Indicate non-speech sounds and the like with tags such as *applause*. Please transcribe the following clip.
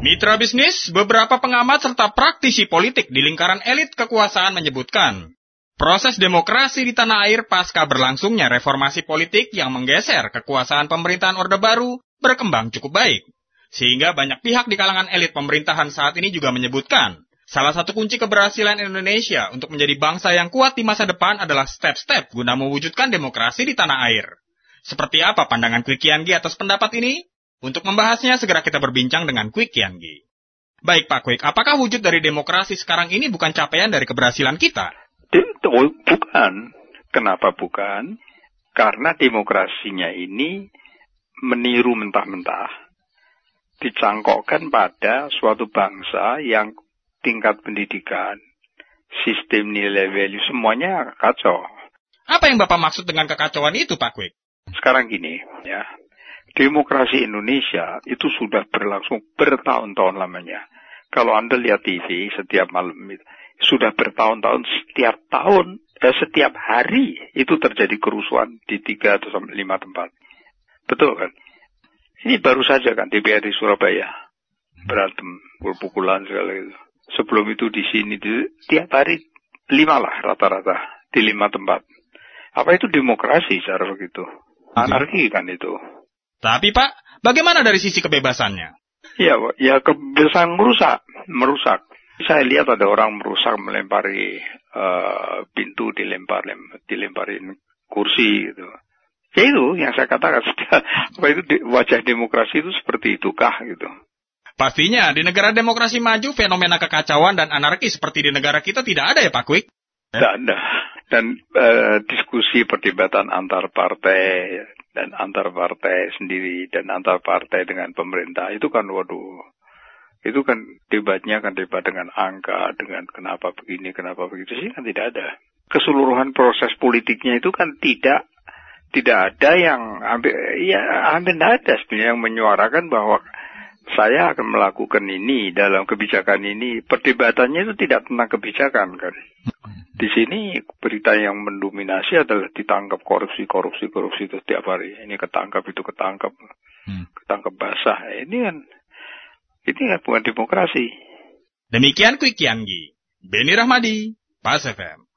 Mitra bisnis, beberapa pengamat serta praktisi politik di lingkaran elit kekuasaan menyebutkan, proses demokrasi di tanah air pasca berlangsungnya reformasi politik yang menggeser kekuasaan pemerintahan Orde Baru berkembang cukup baik. Sehingga banyak pihak di kalangan elit pemerintahan saat ini juga menyebutkan, salah satu kunci keberhasilan Indonesia untuk menjadi bangsa yang kuat di masa depan adalah step-step guna mewujudkan demokrasi di tanah air. Seperti apa pandangan Quick Yanggi atas pendapat ini? Untuk membahasnya, segera kita berbincang dengan Quick Yanggi. Baik Pak Quick, apakah wujud dari demokrasi sekarang ini bukan capaian dari keberhasilan kita? Oh, bukan. Kenapa bukan? Karena demokrasinya ini meniru mentah-mentah. Dicangkokkan pada suatu bangsa yang tingkat pendidikan, sistem nilai value, semuanya kacau. Apa yang Bapak maksud dengan kekacauan itu, Pak Quick? Sekarang gini, ya demokrasi Indonesia itu sudah berlangsung bertahun-tahun lamanya. Kalau Anda lihat TV setiap malam itu, sudah bertahun-tahun setiap tahun, eh, setiap hari itu terjadi kerusuhan di tiga atau sampai lima tempat. Betul kan? Ini baru saja kan DPR di Surabaya berantem, pukul-pukulan segala itu. Sebelum itu di sini di, tiap hari lima lah rata-rata di lima tempat. Apa itu demokrasi cara begitu? Anarki kan itu. Tapi Pak, bagaimana dari sisi kebebasannya? Ya, ya kebebasan merusak, merusak. Saya lihat ada orang merusak melempari uh, pintu, dilempar, lem, dilemparin kursi gitu. Ya itu yang saya katakan. *laughs* Apa itu wajah demokrasi itu seperti itukah gitu. Pastinya di negara demokrasi maju fenomena kekacauan dan anarki seperti di negara kita tidak ada ya Pak Kwik? Tidak ada. Dan uh, diskusi perdebatan antar partai dan antar partai sendiri dan antar partai dengan pemerintah itu kan waduh itu kan debatnya kan debat dengan angka dengan kenapa begini kenapa begitu sih kan tidak ada. Keseluruhan proses politiknya itu kan tidak tidak ada yang hampir ya hampir tidak ada sebenarnya yang menyuarakan bahwa saya akan melakukan ini dalam kebijakan ini. Perdebatannya itu tidak tentang kebijakan kan di sini berita yang mendominasi adalah ditangkap korupsi, korupsi, korupsi itu setiap hari. Ini ketangkap, itu ketangkap, hmm. ketangkap basah. Ini kan, ini kan bukan demokrasi. Demikian Quick Yanggi, Beni Rahmadi, Pas FM.